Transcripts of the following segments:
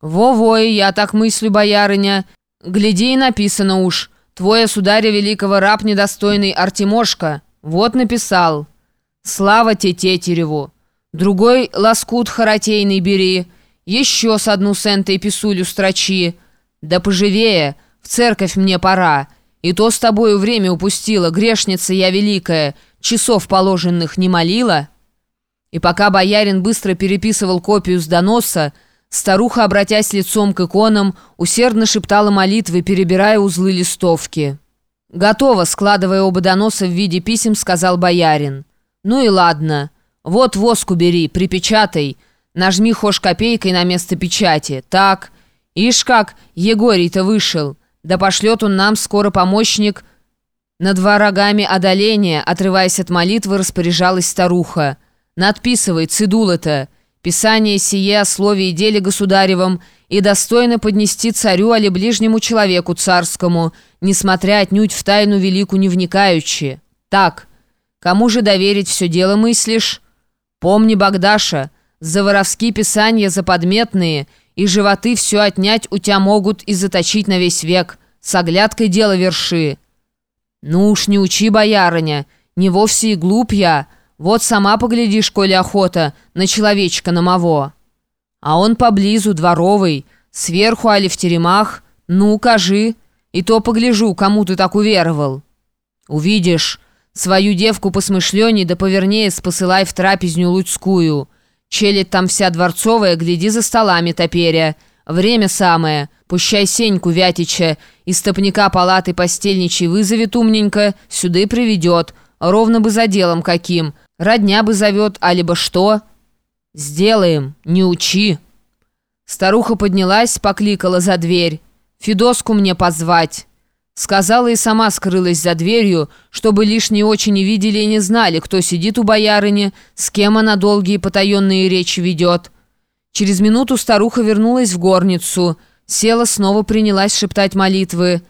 «Во-вой, я так мыслю, боярыня. Гляди, и написано уж. Твоя сударя великого раб недостойный Артемошка. Вот написал. Слава те тетереву. Другой лоскут харатейный бери. Еще с одну сентой писулю строчи. Да поживее, в церковь мне пора. И то с тобою время упустила, грешница я великая, часов положенных не молила». И пока боярин быстро переписывал копию с доноса, старуха, обратясь лицом к иконам, усердно шептала молитвы, перебирая узлы листовки. «Готово», складывая оба доноса в виде писем, сказал боярин. «Ну и ладно. Вот воску бери, припечатай. Нажми хошь копейкой на место печати. Так. Ишь как, Егорий-то вышел. Да пошлет он нам скоро помощник». Над ворогами одоления, отрываясь от молитвы, распоряжалась старуха. Надписывай, цидул-то, писание сие о слове и деле государевом и достойно поднести царю, али ближнему человеку царскому, несмотря отнюдь в тайну велику не вникаючи. Так, кому же доверить все дело мыслишь? Помни, Богдаша, за воровские писания заподметные, и животы все отнять у тебя могут и заточить на весь век. С оглядкой дело верши. Ну уж не учи, боярыня, не вовсе и глуп я, вот сама поглядишь, коли охота, на человечка намово. А он поблизу, дворовый, сверху али в теремах. Ну, кажи, и то погляжу, кому ты так уверовал. Увидишь, свою девку посмышленней да повернее спосылай в трапезню Луцкую. Челядь там вся дворцовая, гляди за столами топеря. Время самое, пущай Сеньку Вятича, из топника палаты постельничий вызовет умненько, сюда и приведет, ровно бы за делом каким — Родня бы зовет, а либо что? Сделаем, не учи. Старуха поднялась, покликала за дверь. Федоску мне позвать. Сказала и сама скрылась за дверью, чтобы лишние очи не видели и не знали, кто сидит у боярыни, с кем она долгие потаенные речи ведет. Через минуту старуха вернулась в горницу, села, снова принялась шептать молитвы.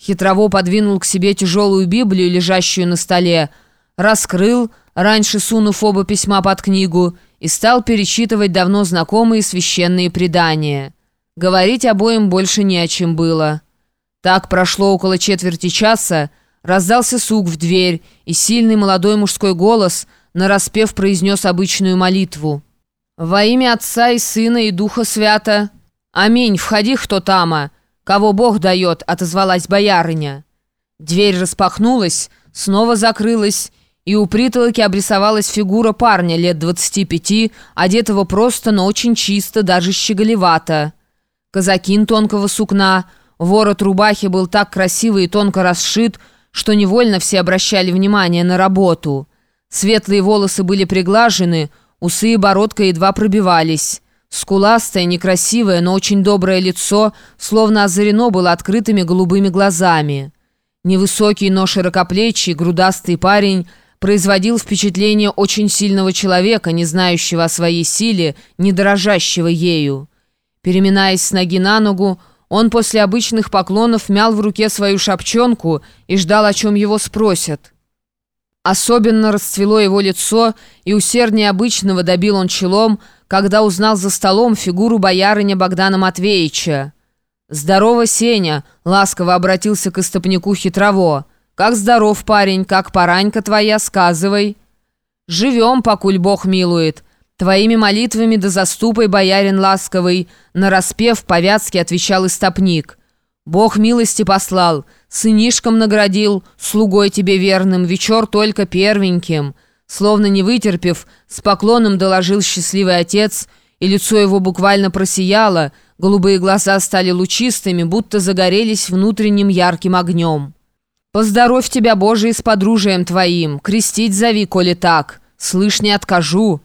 Хитрово подвинул к себе тяжелую Библию, лежащую на столе, раскрыл, раньше сунув оба письма под книгу, и стал перечитывать давно знакомые священные предания. Говорить обоим больше не о чем было. Так прошло около четверти часа, раздался сук в дверь, и сильный молодой мужской голос нараспев произнес обычную молитву. «Во имя Отца и Сына и Духа Свята! Аминь, входи, кто тама! Кого Бог дает!» — отозвалась боярыня. Дверь распахнулась, снова закрылась, и у притолоки обрисовалась фигура парня лет 25, одетого просто, но очень чисто, даже щеголевато. Казакин тонкого сукна, ворот рубахи был так красиво и тонко расшит, что невольно все обращали внимание на работу. Светлые волосы были приглажены, усы и бородка едва пробивались. Скуластое, некрасивое, но очень доброе лицо, словно озарено было открытыми голубыми глазами. Невысокий, но широкоплечий, грудастый парень – производил впечатление очень сильного человека, не знающего о своей силе, не дорожащего ею. Переминаясь с ноги на ногу, он после обычных поклонов мял в руке свою шапчонку и ждал, о чем его спросят. Особенно расцвело его лицо, и усерднее обычного добил он челом, когда узнал за столом фигуру боярыня Богдана Матвеевича. «Здорово, Сеня!» — ласково обратился к истопнику хитрово. «Как здоров, парень, как поранька твоя, сказывай». «Живем, покуль Бог милует. Твоими молитвами да заступой, боярин ласковый», нараспев повязки отвечал истопник. «Бог милости послал, сынишком наградил, слугой тебе верным, вечер только первеньким». Словно не вытерпев, с поклоном доложил счастливый отец, и лицо его буквально просияло, голубые глаза стали лучистыми, будто загорелись внутренним ярким огнем. «Поздоровь тебя, Боже, с подружием твоим, крестить зови, коли так. Слышь, не откажу».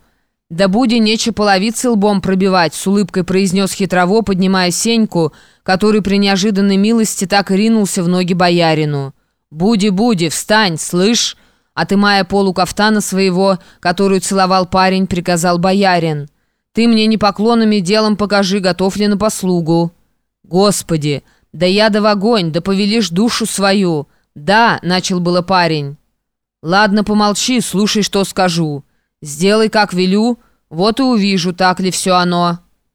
«Да буди нече половицы лбом пробивать», — с улыбкой произнес хитрово, поднимая Сеньку, который при неожиданной милости так и ринулся в ноги боярину. «Буди, буди, встань, слышь!» Отымая полу кафтана своего, которую целовал парень, приказал боярин. «Ты мне не поклонами делом покажи, готов ли на послугу». «Господи, да я да в огонь, да повелишь душу свою!» «Да», — начал было парень. «Ладно, помолчи, слушай, что скажу. Сделай, как велю, вот и увижу, так ли все оно».